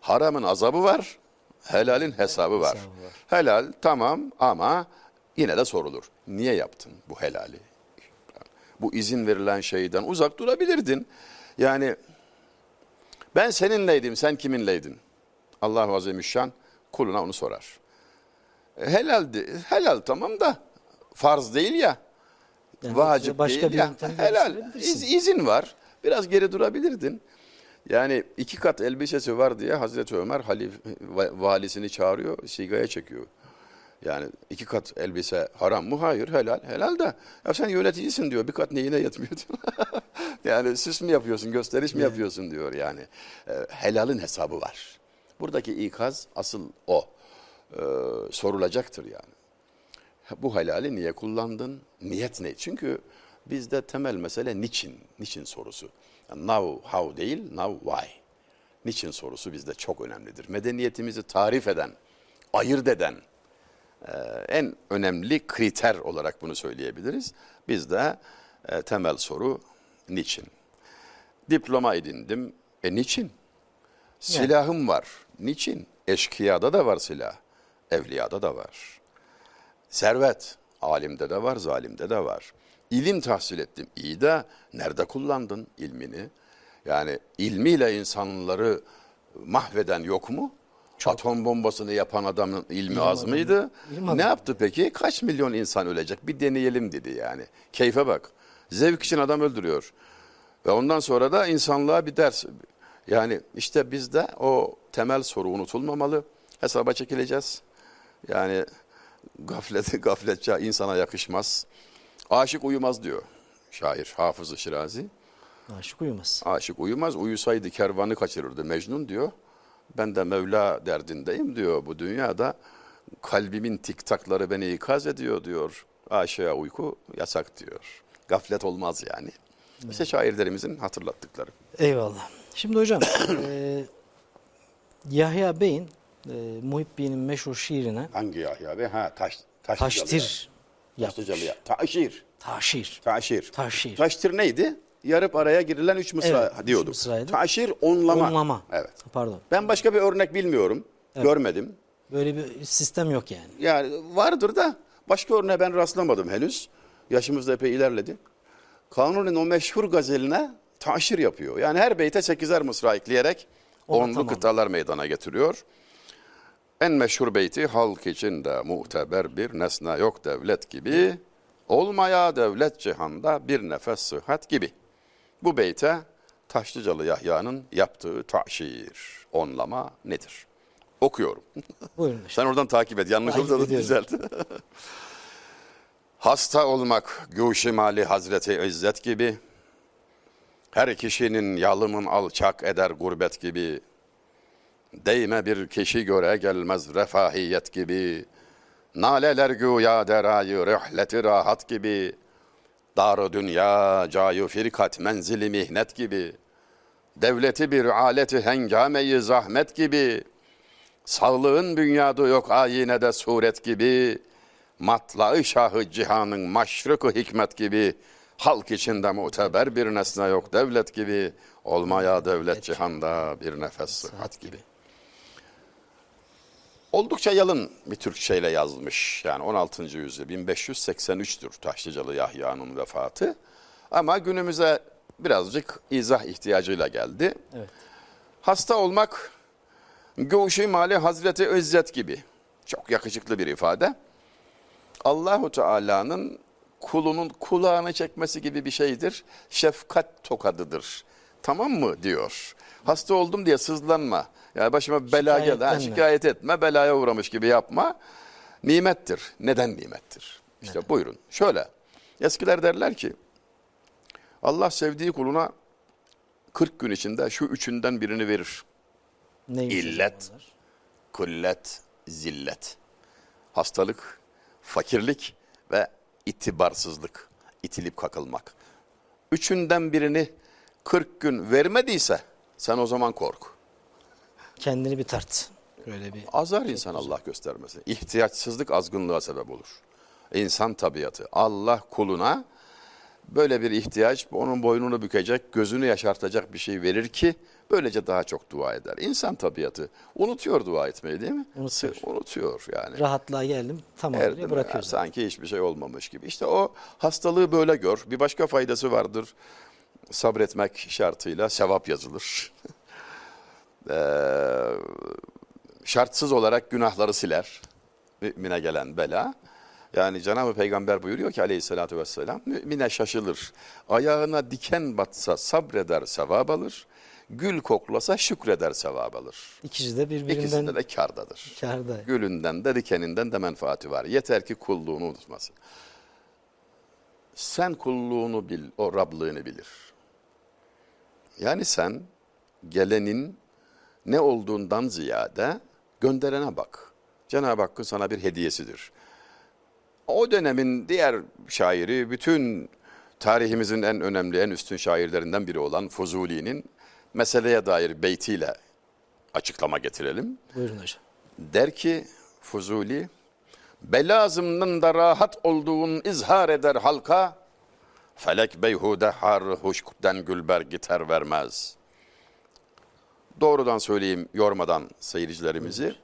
Haramın azabı var, helalin hesabı var. Hesabı var. Helal tamam ama yine de sorulur. Niye yaptın bu helali? Bu izin verilen şeyden uzak durabilirdin. Yani ben seninleydim, sen kiminleydin? Allah Azimüşşan kuluna onu sorar. E, Helaldi, helal tamam da farz değil ya. Yani Vacip başka değil ya. Helal. İz, izin var. Biraz geri durabilirdin. Yani iki kat elbisesi var diye Hazreti Ömer halif, va- valisini çağırıyor, sigaya çekiyor. Yani iki kat elbise haram mı? Hayır helal. Helal da ya sen yöneticisin diyor. Bir kat neyine yetmiyor diyor. yani süs mü yapıyorsun, gösteriş mi yapıyorsun diyor yani. E, helalin hesabı var. Buradaki ikaz asıl o. E, sorulacaktır yani. Bu helali niye kullandın? Niyet ne? Çünkü bizde temel mesele niçin? Niçin sorusu. Yani now, how değil, now, why. Niçin sorusu bizde çok önemlidir. Medeniyetimizi tarif eden, ayırt eden e, en önemli kriter olarak bunu söyleyebiliriz. Bizde e, temel soru niçin? Diploma edindim. E niçin? Silahım var. Niçin? Eşkıyada da var silah. Evliyada da var. Servet, alimde de var, zalimde de var. İlim tahsil ettim. İyi de nerede kullandın ilmini? Yani ilmiyle insanları mahveden yok mu? Atom bombasını yapan adamın ilmi az adamı- mıydı? ilim adamı. Ne yaptı peki? Kaç milyon insan ölecek? Bir deneyelim dedi yani. Keyfe bak. Zevk için adam öldürüyor. Ve ondan sonra da insanlığa bir ders. Yani işte bizde o temel soru unutulmamalı. Hesaba çekileceğiz. Yani gaflet, gafletçe insana yakışmaz. Aşık uyumaz diyor şair Hafız-ı Şirazi. Aşık uyumaz. Aşık uyumaz, uyusaydı kervanı kaçırırdı Mecnun diyor. Ben de Mevla derdindeyim diyor bu dünyada. Kalbimin tiktakları beni ikaz ediyor diyor. Aşığa uyku yasak diyor. Gaflet olmaz yani. İşte şairlerimizin hatırlattıkları. Eyvallah. Şimdi hocam e, Yahya Bey'in e, Muhibbi'nin meşhur şiirine Hangi Yahya Bey? Ha taş, taş taştir yapmış. Ya. Taşir. Taşir. Taşir. Taşir. Taştir neydi? yarıp araya girilen üç mısra Evet, üç diyorduk. mısraydı. Taşir onlama. Onlama. Evet. Pardon. Ben başka bir örnek bilmiyorum. Görmedim. Böyle bir sistem yok yani. Yani vardır da başka örneğe ben rastlamadım henüz. Yaşımız da epey ilerledi. Kanuni'nin o meşhur gazeline taşir yapıyor. Yani her beyte sekizer mısra ekleyerek Ona onlu tamam. kıtalar meydana getiriyor. En meşhur beyti halk içinde muteber bir nesne yok devlet gibi. Olmaya devlet cihanda bir nefes sıhhat gibi. Bu beyte Taşlıcalı Yahya'nın yaptığı taşir, onlama nedir? Okuyorum. Buyurun. Sen oradan takip et. Yanlış olsa da düzelt. Hasta olmak guşi mali Hazreti İzzet gibi. Her kişinin yalımın alçak eder gurbet gibi. Değme bir kişi göre gelmez refahiyet gibi. Naleler güya derayı rihleti rahat gibi. Dar dünya cayu firkat menzili mihnet gibi. Devleti bir aleti hengameyi zahmet gibi. Sağlığın bünyada yok ayinede suret gibi. Matlağı şahı cihanın maşrıkı hikmet gibi. Halk içinde muteber bir nesne yok devlet gibi. Olmaya devlet cihanda bir nefes sıhhat gibi. Oldukça yalın bir Türkçeyle yazılmış. Yani 16. yüzyıl 1583'tür Taşlıcalı Yahya'nın vefatı. Ama günümüze birazcık izah ihtiyacıyla geldi. Evet. Hasta olmak Guşi Mali Hazreti İzzet gibi. Çok yakışıklı bir ifade. Allahu Teala'nın kulunun kulağını çekmesi gibi bir şeydir. Şefkat tokadıdır. Tamam mı diyor. Hasta oldum diye sızlanma. Yani başıma bela geldi. Ha, şikayet etme, belaya uğramış gibi yapma. Nimettir. Neden nimettir? İşte buyurun. Şöyle. Eskiler derler ki Allah sevdiği kuluna 40 gün içinde şu üçünden birini verir. Neymiş İllet. Kullet, zillet. Hastalık, fakirlik ve itibarsızlık. itilip kakılmak. Üçünden birini 40 gün vermediyse sen o zaman kork. Kendini bir tart. Böyle bir Azar insan Allah göstermesin. İhtiyaçsızlık azgınlığa sebep olur. İnsan tabiatı. Allah kuluna böyle bir ihtiyaç, onun boynunu bükecek, gözünü yaşartacak bir şey verir ki böylece daha çok dua eder. İnsan tabiatı. Unutuyor dua etmeyi değil mi? Unutuyor. Unutuyor yani. rahatlığa geldim. Tamam Erdem, diye bırakıyorsun. Sanki hiçbir şey olmamış gibi. İşte o hastalığı böyle gör. Bir başka faydası vardır. Sabretmek şartıyla sevap yazılır. Ee, şartsız olarak günahları siler. Mümine gelen bela. Yani Cenab-ı Peygamber buyuruyor ki aleyhissalatü vesselam, mümine şaşılır. Ayağına diken batsa sabreder sevap alır. Gül koklasa şükreder sevap alır. İkisi de birbirinden İkisinde de kardadır. kârda. Gülünden de dikeninden de menfaati var. Yeter ki kulluğunu unutmasın. Sen kulluğunu bil, o Rablığını bilir. Yani sen gelenin ne olduğundan ziyade gönderene bak. Cenab-ı Hakk'ın sana bir hediyesidir. O dönemin diğer şairi, bütün tarihimizin en önemli, en üstün şairlerinden biri olan Fuzuli'nin meseleye dair beytiyle açıklama getirelim. Buyurun hocam. Der ki Fuzuli, belazımın da rahat olduğun izhar eder halka, felek beyhude har huşkten gülber giter vermez. Doğrudan söyleyeyim yormadan seyircilerimizi.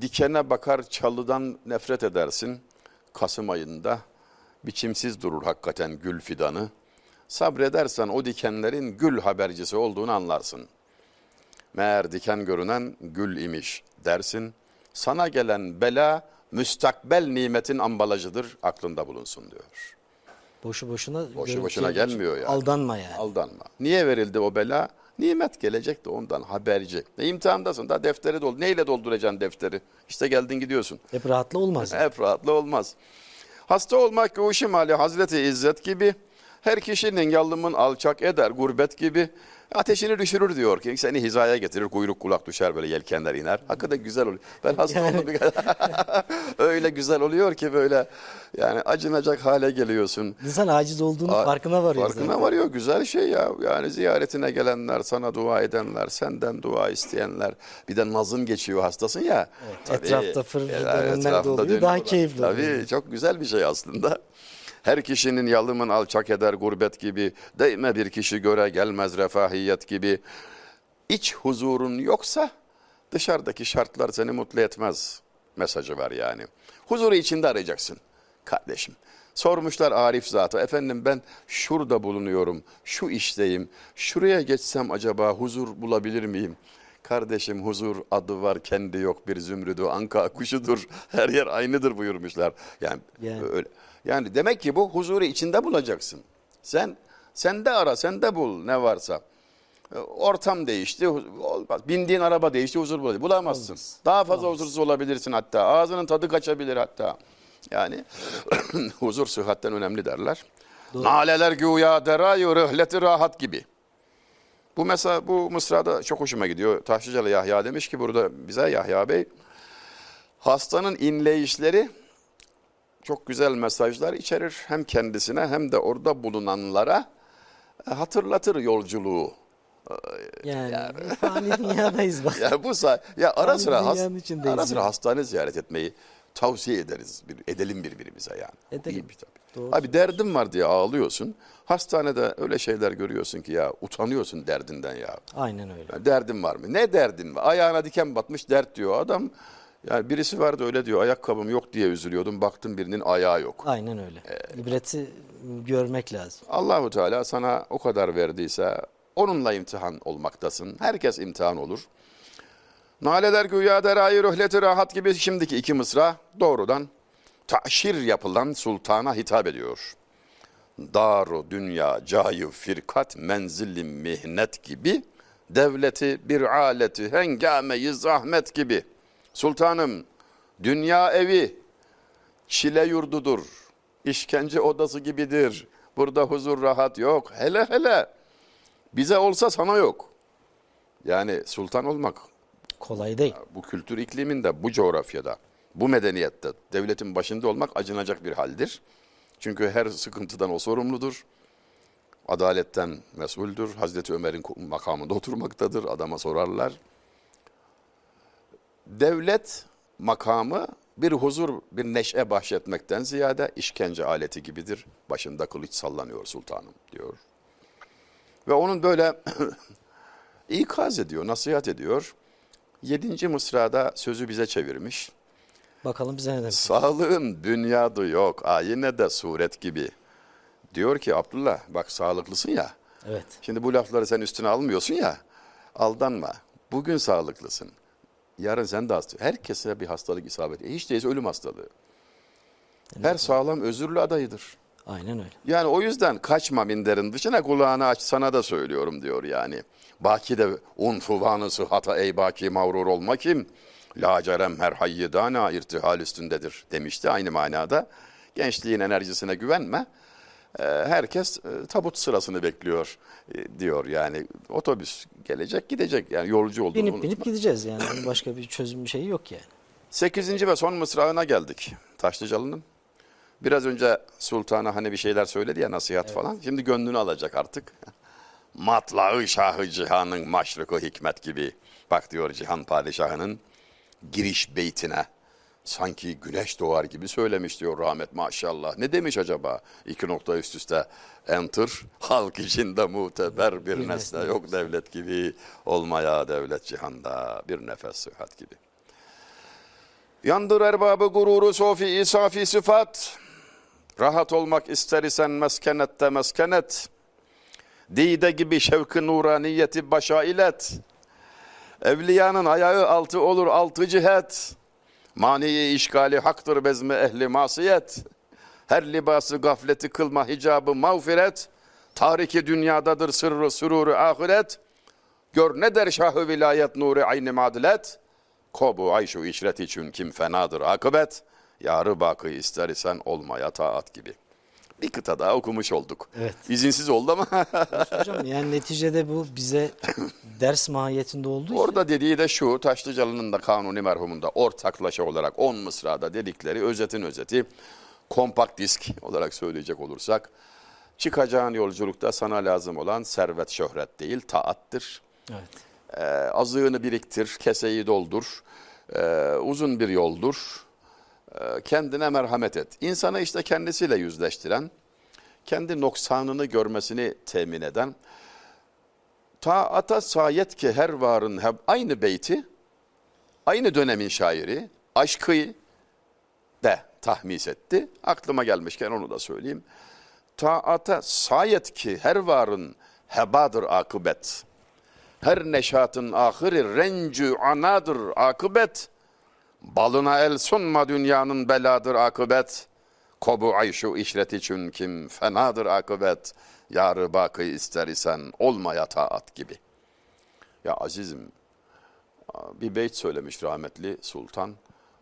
Dikene bakar çalıdan nefret edersin. Kasım ayında biçimsiz durur hakikaten gül fidanı. Sabredersen o dikenlerin gül habercisi olduğunu anlarsın. Meğer diken görünen gül imiş dersin. Sana gelen bela müstakbel nimetin ambalajıdır aklında bulunsun diyor. Boşu boşuna Boşu boşuna gelmiyor yani. Aldanma yani. Aldanma. Niye verildi o bela? Nimet gelecek de ondan haberci. E, imtihandasın da defteri dol. Neyle dolduracaksın defteri? İşte geldin gidiyorsun. Hep rahatla olmaz. yani. Hep rahatla olmaz. Hasta olmak guşi mali Hazreti İzzet gibi. Her kişinin yallımın alçak eder gurbet gibi. Ateşini düşürür diyor ki seni hizaya getirir kuyruk kulak düşer böyle yelkenler iner. Hakikaten güzel oluyor. Ben hasta oldum. Öyle güzel oluyor ki böyle yani acınacak hale geliyorsun. İnsan aciz olduğunun Aa, farkına varıyor Farkına zaten. varıyor. Güzel şey ya. Yani ziyaretine gelenler, sana dua edenler, senden dua isteyenler. Bir de nazın geçiyor hastasın ya. etrafta dönenler de etrafta oluyor, dönüyorlar. daha keyifli Tabii oluyor. çok güzel bir şey aslında. Her kişinin yalımın alçak eder gurbet gibi. Değme bir kişi göre gelmez refahiyet gibi. İç huzurun yoksa dışarıdaki şartlar seni mutlu etmez mesajı var yani. Huzuru içinde arayacaksın kardeşim. Sormuşlar Arif zatı efendim ben şurada bulunuyorum, şu işteyim, şuraya geçsem acaba huzur bulabilir miyim? Kardeşim huzur adı var kendi yok bir zümrüdü anka kuşudur her yer aynıdır buyurmuşlar. Yani, Yani. öyle. Yani demek ki bu huzuru içinde bulacaksın. Sen sende ara sende bul ne varsa. E, Ortam değişti, olmaz. Bindiğin araba değişti, huzur bulamazsın. Bulamazsın. Daha fazla huzursuz olabilirsin hatta. Ağzının tadı kaçabilir hatta. Yani huzur sıhhatten önemli derler. Naleler güya derayı rıhleti rahat gibi. Bu mesela bu mısrada çok hoşuma gidiyor. Taşlıcalı Yahya demiş ki burada bize Yahya Bey hastanın inleyişleri çok güzel mesajlar içerir. Hem kendisine hem de orada bulunanlara e, hatırlatır yolculuğu. Yani, fani dünyadayız bak. Ya bu sa- ya ara sıra has- ara sıra yani. hastane ziyaret etmeyi tavsiye ederiz. Bir, edelim birbirimize yani. Edelim. İyi bir tabii. Doğru Abi derdim var diye ağlıyorsun. Hastanede öyle şeyler görüyorsun ki ya utanıyorsun derdinden ya. Aynen öyle. Ya Derdin var mı? Ne derdin var? Ayağına diken batmış dert diyor adam. Yani birisi vardı öyle diyor ayakkabım yok diye üzülüyordum. Baktım birinin ayağı yok. Aynen öyle. İbreti görmek lazım. Allahu Teala sana o kadar verdiyse onunla imtihan olmaktasın. Herkes imtihan olur. Naleler güya derayı rühleti rahat gibi şimdiki iki mısra doğrudan taşir yapılan sultana hitap ediyor. Daru dünya cayı firkat menzilli mihnet gibi devleti bir aleti hengameyi zahmet gibi. Sultanım dünya evi çile yurdudur. işkence odası gibidir. Burada huzur rahat yok. Hele hele bize olsa sana yok. Yani sultan olmak Kolay değil. bu kültür ikliminde, bu coğrafyada, bu medeniyette devletin başında olmak acınacak bir haldir. Çünkü her sıkıntıdan o sorumludur. Adaletten mesuldür. Hazreti Ömer'in makamında oturmaktadır. Adama sorarlar. Devlet makamı bir huzur, bir neşe bahşetmekten ziyade işkence aleti gibidir. Başında kılıç sallanıyor sultanım diyor. Ve onun böyle ikaz ediyor, nasihat ediyor. Yedinci mısrada sözü bize çevirmiş. Bakalım bize ne demiş. Sağlığın dünyada yok, ayine de suret gibi. Diyor ki Abdullah bak sağlıklısın ya. Evet. Şimdi bu lafları sen üstüne almıyorsun ya. Aldanma. Bugün sağlıklısın. Yarın sen de hasta. Herkese bir hastalık isabet ediyor. Hiç değilse ölüm hastalığı. Her sağlam özürlü adayıdır. Aynen öyle. Yani o yüzden kaçma minderin dışına kulağını aç sana da söylüyorum diyor yani. Baki de unfuvanı sıhhata ey baki mağrur olma kim? Lacerem her hayyidana irtihal üstündedir demişti aynı manada. Gençliğin enerjisine güvenme. Ee, Herkes e, tabut sırasını bekliyor e, diyor yani otobüs gelecek gidecek yani yolcu olduğunu Binip unutma. binip gideceğiz yani. Başka bir çözüm bir şeyi yok yani. Sekizinci ve son mısrağına geldik Taşlıcalı'nın. Biraz önce sultana hani bir şeyler söyledi ya nasihat falan. Şimdi gönlünü alacak artık. Matlağı şahı cihanın maşrıkı hikmet gibi. Bak diyor cihan padişahının giriş beytine sanki güneş doğar gibi söylemiş diyor rahmet maşallah. Ne demiş acaba? İki nokta üst üste enter. Halk içinde muteber bir nesne. yok devlet gibi. Olmaya devlet cihanda bir nefes sıhhat gibi. Yandır erbabı gururu sofi isafi sıfat. Rahat olmak ister isen meskenette meskenet. Dide gibi şevki nuraniyeti başa ilet. Evliyanın ayağı altı olur altı cihet. Maniyi işgali haktır bezmi ehli masiyet. Her libası gafleti kılma hicabı mağfiret. Tariki dünyadadır sırrı süruru ahiret. Gör ne der şahı vilayet nuru aynı madilet. Kobu ayşu işret için kim fenadır akıbet. Yarı bakı ister isen olmaya taat gibi. Bir kıta daha okumuş olduk. Evet. İzinsiz oldu ama Hocam yani neticede bu bize ders mahiyetinde olduğu için orada dediği de şu Taşlıcalı'nın da Kanuni merhumunda ortaklaşa olarak 10 mısrada dedikleri özetin özeti kompakt disk olarak söyleyecek olursak çıkacağın yolculukta sana lazım olan servet şöhret değil taattır. evet. Ee, azığını biriktir, keseyi doldur. Ee, uzun bir yoldur. E, kendine merhamet et. İnsanı işte kendisiyle yüzleştiren, kendi noksanını görmesini temin eden, taata sayet ki her varın hep aynı beyti, aynı dönemin şairi, aşkı de tahmis etti. Aklıma gelmişken onu da söyleyeyim. Taata sayet ki her varın hebadır akıbet. Her neşatın ahiri rencü anadır akıbet. Balına el sunma dünyanın beladır akıbet. Kobu ayşu işret için kim fenadır akıbet. Yarı bakı ister isen olmaya taat gibi. Ya azizim bir beyt söylemiş rahmetli sultan.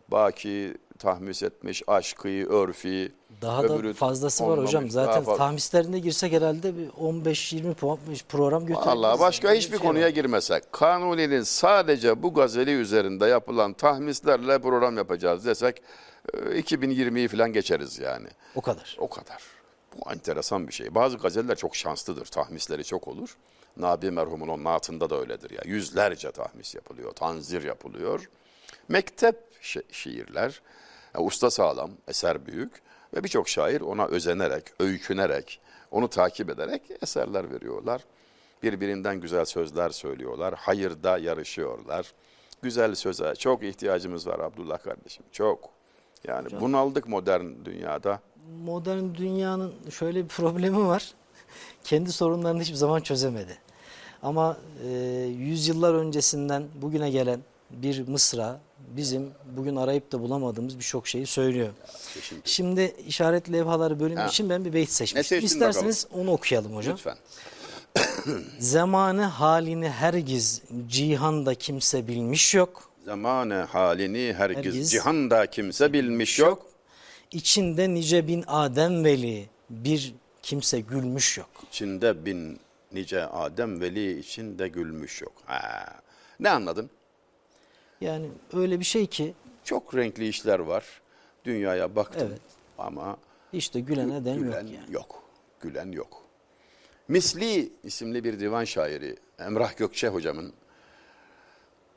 Baki tahmis etmiş aşkı, örfi. Daha da fazlası var hocam. Zaten fazla. tahmislerine girsek herhalde bir 15-20 puan program götürebiliriz. Allah başka Yani hiçbir bir şey konuya var. girmesek, Kanuni'nin sadece bu gazeli üzerinde yapılan tahmislerle program yapacağız desek e, 2020'yi falan geçeriz yani. O kadar. O kadar. Bu enteresan bir şey. Bazı gazeller çok şanslıdır. Tahmisleri çok olur. Nabi merhumun o naatında da öyledir ya. Yüzlerce tahmis yapılıyor, tanzir yapılıyor. Mektep şi- şiirler. Ya usta sağlam, eser büyük ve birçok şair ona özenerek, öykünerek, onu takip ederek eserler veriyorlar. Birbirinden güzel sözler söylüyorlar. Hayırda yarışıyorlar. Güzel söze çok ihtiyacımız var Abdullah kardeşim. Çok. Yani bunaldık modern dünyada. Modern dünyanın şöyle bir problemi var. Kendi sorunlarını hiçbir zaman çözemedi. Ama e, yüzyıllar öncesinden bugüne gelen bir mısra bizim bugün arayıp da bulamadığımız birçok şeyi söylüyor. Kesinlikle. Şimdi işaret levhaları bölümü Ha. için ben bir beyt seçmiştim. İsterseniz onu okuyalım hocam. Lütfen. Zamanı halini hergiz cihanda kimse bilmiş yok. Zamanı halini hergiz, Hergiz. cihanda kimse bilmiş yok. İçinde nice bin Adem veli bir kimse gülmüş yok. İçinde bin nice Adem veli içinde gülmüş yok. Ha. Ne anladın? Yani öyle bir şey ki Çok renkli işler var. Dünyaya baktım Evet. ama işte gülene den yok gülen yani. yok. Gülen yok. Misli isimli bir divan şairi Emrah Gökçe hocamın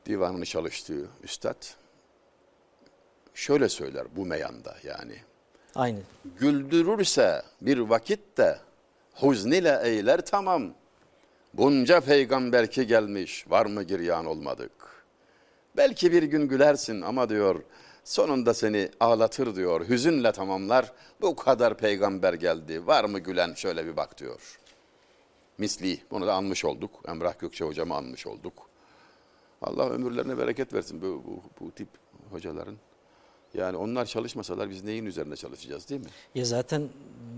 divanını çalıştığı üstad şöyle söyler bu meyanda yani. Aynı. Güldürürse bir vakitte huzn ile eyler tamam. Bunca peygamber ki gelmiş var mı giryan olmadık. Belki bir gün gülersin ama diyor sonunda seni ağlatır diyor. Hüzünle tamamlar bu kadar peygamber geldi var mı gülen şöyle bir bak diyor. Misli bunu da anmış olduk. Emrah Gökçe hocamı anmış olduk. Allah ömürlerine bereket versin bu, bu, bu tip hocaların. Yani onlar çalışmasalar biz neyin üzerine çalışacağız değil mi? Ya zaten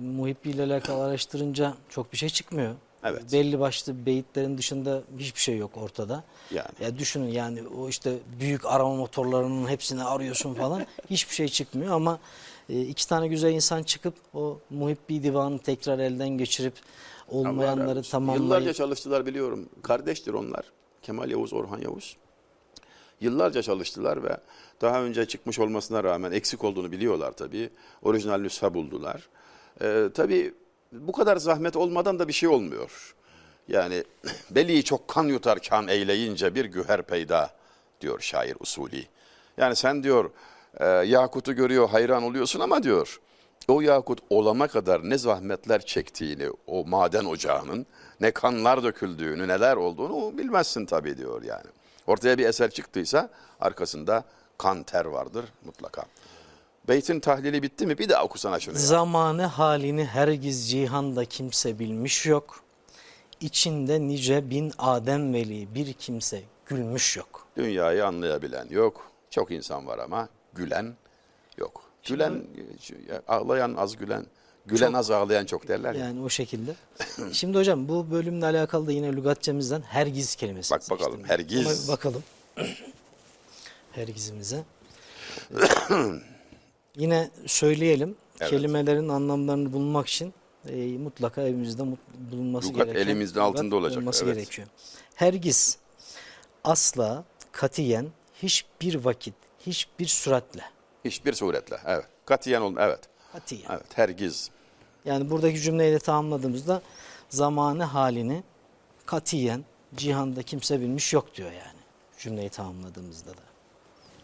Muhibbi ile alakalı araştırınca çok bir şey çıkmıyor. Evet. Belli başlı beyitlerin dışında hiçbir şey yok ortada. Yani. Ya düşünün yani o işte büyük arama motorlarının hepsini arıyorsun falan hiçbir şey çıkmıyor ama e, iki tane güzel insan çıkıp o Muhibbi divanı tekrar elden geçirip olmayanları tamamlayıp Yıllarca çalıştılar biliyorum. Kardeştir onlar. Kemal Yavuz, Orhan Yavuz. Yıllarca çalıştılar ve daha önce çıkmış olmasına rağmen eksik olduğunu biliyorlar tabii. Orijinal nüsha buldular. Ee, tabii bu kadar zahmet olmadan da bir şey olmuyor. Yani beli çok kan yutar kan eyleyince bir güher peyda diyor şair usulü. Yani sen diyor e, Yakut'u görüyor hayran oluyorsun ama diyor o Yakut olama kadar ne zahmetler çektiğini o maden ocağının ne kanlar döküldüğünü neler olduğunu bilmezsin tabii diyor yani. Ortaya bir eser çıktıysa arkasında kan ter vardır mutlaka. Beytin tahlili bitti mi? Bir daha okusana şunu. ya. Zamanı halini hergiz cihanda kimse bilmiş yok. İçinde nice bin Adem veli bir kimse gülmüş yok. Dünyayı anlayabilen yok. Çok insan var ama gülen yok. Gülen, ağlayan az gülen, gülen Çok. az ağlayan çok derler ya. Yani o şekilde. Şimdi hocam bu bölümle alakalı da yine lügatçemizden hergiz kelimesi. Bak bakalım, hergiz. bakalım. hergizimize. yine söyleyelim. Evet. Kelimelerin anlamlarını bulmak için e, mutlaka evimizde mut- bulunması Lugat gerekiyor. elimizin altında olacak, Olması evet. gerekiyor. Hergiz asla katiyen hiçbir vakit hiçbir süratle Hiçbir suretle. Evet. Katiyen olun. Evet. katiyen. Evet. Hergiz. Yani buradaki cümleyi de tamamladığımızda zamanı halini katiyen cihanda kimse bilmiş yok diyor yani. Cümleyi tamamladığımızda da.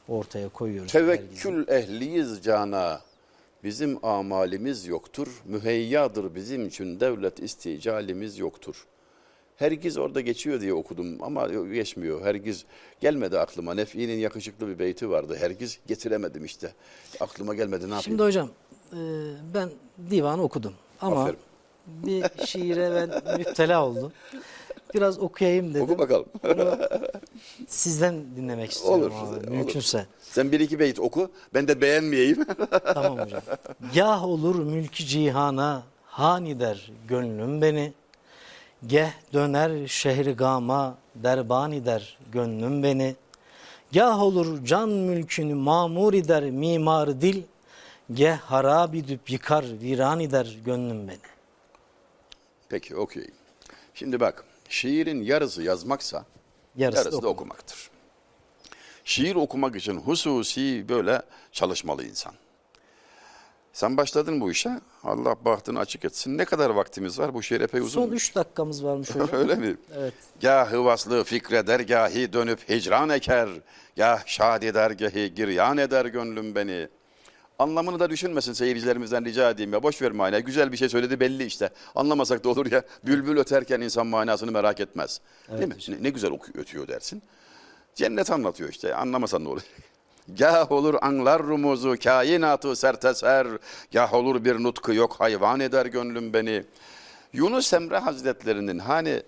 Ortaya koyuyoruz. Tevekkül ehliyiz cana. Bizim amalimiz yoktur. Müheyyadır bizim için devlet isticalimiz yoktur. Hergiz orada geçiyor diye okudum ama geçmiyor. Hergiz gelmedi aklıma. Nef'i'nin yakışıklı bir beyti vardı. Hergiz getiremedim işte. Aklıma gelmedi ne yapayım? Şimdi hocam e, ben divanı okudum ama Aferin. bir şiire ben müptela oldum. Biraz okuyayım dedim. Oku bakalım. Sizden dinlemek istiyorum Olur, abi, olur. mümkünse. Sen bir iki beyt oku. Ben de beğenmeyeyim. Tamam hocam. Gah olur mülkü cihana hani der gönlüm beni. Geh döner şehri gama derbani der gönlüm beni. Gah olur can mülkünü mamur eder mimar dil. Geh harab edip yıkar viran eder gönlüm beni. Peki okuyayım. Şimdi bak şiirin yarısı yazmaksa Yarısı, yarısı, da da okuma. okumaktır. Şiir okumak için hususi böyle çalışmalı insan. Sen başladın bu işe. Allah bahtını açık etsin. Ne kadar vaktimiz var? Bu şiir epey uzun. Son 3 dakikamız varmış hocam. Öyle mi? Evet. Gâh vaslı fikreder gahi dönüp hicran eker. Gâh şad eder gahi giryan eder gönlüm beni. Anlamını da düşünmesin seyircilerimizden rica edeyim ya. Boş ver manayı. Güzel bir şey söyledi belli işte. Anlamasak da olur ya. Bülbül öterken insan manasını merak etmez. Değil mi? Ne, ne güzel ötüyor dersin. Cennet anlatıyor işte. Anlamasan ne olur? Gah olur anlar rumuzu kainatı serteser. Gah olur bir nutku yok hayvan eder gönlüm beni. Yunus Emre Hazretlerinin hani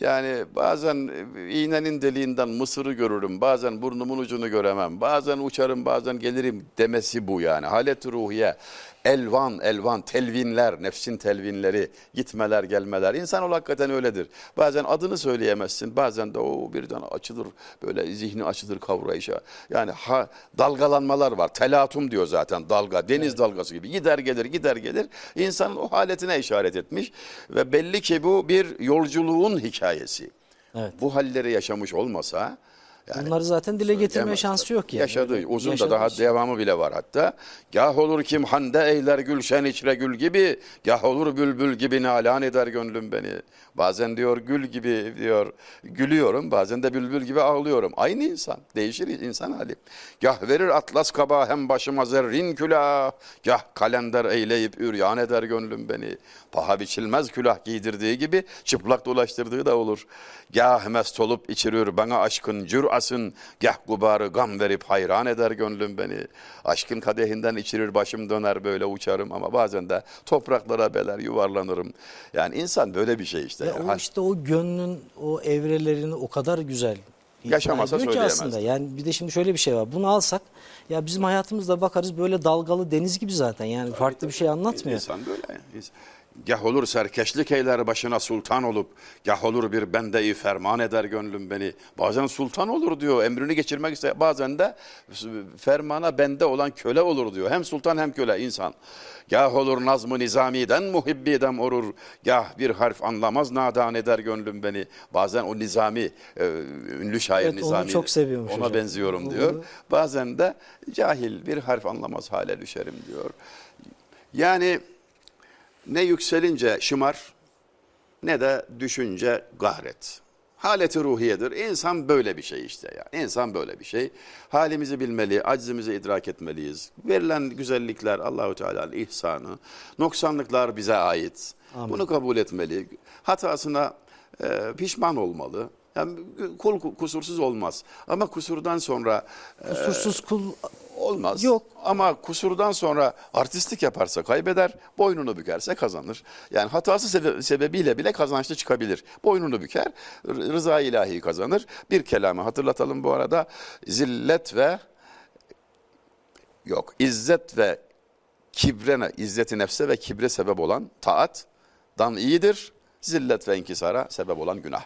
yani bazen iğnenin deliğinden mısırı görürüm, bazen burnumun ucunu göremem, bazen uçarım, bazen gelirim demesi bu yani. Halet-i ruhiye, elvan, elvan, telvinler, nefsin telvinleri, gitmeler, gelmeler. İnsan hakikaten öyledir. Bazen adını söyleyemezsin, bazen de o birden açılır, böyle zihni açılır kavrayışa. Yani ha, dalgalanmalar var, telatum diyor zaten dalga, deniz dalgası gibi. Gider gelir, gider gelir. İnsanın o haletine işaret etmiş ve belli ki bu bir yolculuğun hikayesi. Evet. Bu halleri yaşamış olmasa yani Bunları zaten dile getirme şansı yok yani. Yaşadı. Uzun Yaşadığı da daha için. devamı bile var hatta. Gah olur kim hande eyler gülşen içre gül gibi. Gah olur bülbül gibi nalan eder gönlüm beni. Bazen diyor gül gibi diyor gülüyorum. Bazen de bülbül gibi ağlıyorum. Aynı insan. Değişir insan hali. Gah verir atlas kaba hem başıma zerrin külah. Gah kalender eyleyip üryan eder gönlüm beni. Paha biçilmez külah giydirdiği gibi çıplak dolaştırdığı da olur. Gah mest olup içirir bana aşkın cürasın. Gah gubarı gam verip hayran eder gönlüm beni. Aşkın kadehinden içirir başım döner böyle uçarım ama bazen de topraklara beler yuvarlanırım. Yani insan böyle bir şey işte. Ya. o işte o gönlün o evrelerini o kadar güzel Yaşamasa söyleyemezdi. aslında. Yani bir de şimdi şöyle bir şey var. Bunu alsak ya bizim hayatımızda bakarız böyle dalgalı deniz gibi zaten. Yani farklı bir şey anlatmıyor. İnsan böyle. İnsan- Gah olur serkeşlik eyler başına sultan olup, gah olur bir bende-i ferman eder gönlüm beni. Bazen sultan olur diyor, emrini geçirmek ister. Bazen de fermana bende olan köle olur diyor. Hem sultan hem köle insan. Gah olur nazmı nizamiden muhibbidem orur. Gah bir harf anlamaz nadan eder gönlüm beni. Bazen o nizami, e, ünlü şair Evet, onu nizami. çok seviyormuş Ona hocam. benziyorum Doğru. diyor. Bazen de cahil bir harf anlamaz hale düşerim diyor. Yani ne yükselince şımar ne de düşünce gahret. Haleti ruhiyedir. İnsan böyle bir şey işte ya. İnsan böyle bir şey. Halimizi bilmeli, aczimizi idrak etmeliyiz. Verilen güzellikler Allahu Teala'nın ihsanı. Noksanlıklar bize ait. Amin. Bunu kabul etmeli. Hatasına e, pişman olmalı. Yani kul kusursuz olmaz. Ama kusurdan sonra Kusursuz kul Olmaz. Yok. Ama kusurdan sonra artistlik yaparsa kaybeder, boynunu bükerse kazanır. Yani hatası sebe- sebebiyle bile kazançlı çıkabilir. Boynunu büker, rıza ilahi kazanır. Bir kelamı hatırlatalım bu arada. Zillet ve yok, izzet ve kibrene, izzeti nefse ve kibre sebep olan taatdan iyidir. Zillet ve inkisara sebep olan günah.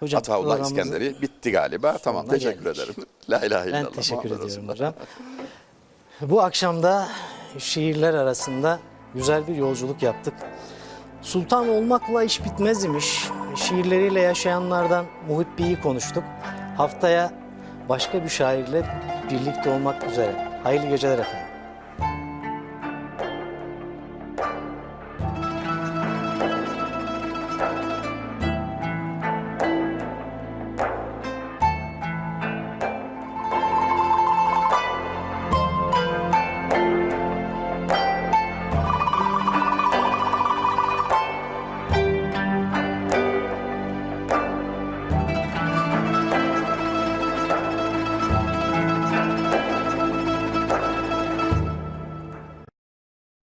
Hocam, Ataullah programımızın İskenderi bitti galiba. Tamam sonuna teşekkür geldik. ederim. La ilahe illallah. Ben teşekkür ediyorum hocam. Bu akşam da şiirler arasında güzel bir yolculuk yaptık. Sultan olmakla iş bitmez imiş. Şiirleriyle yaşayanlardan Muhibbi'yi konuştuk. Haftaya başka bir şairle birlikte olmak üzere. Hayırlı geceler efendim.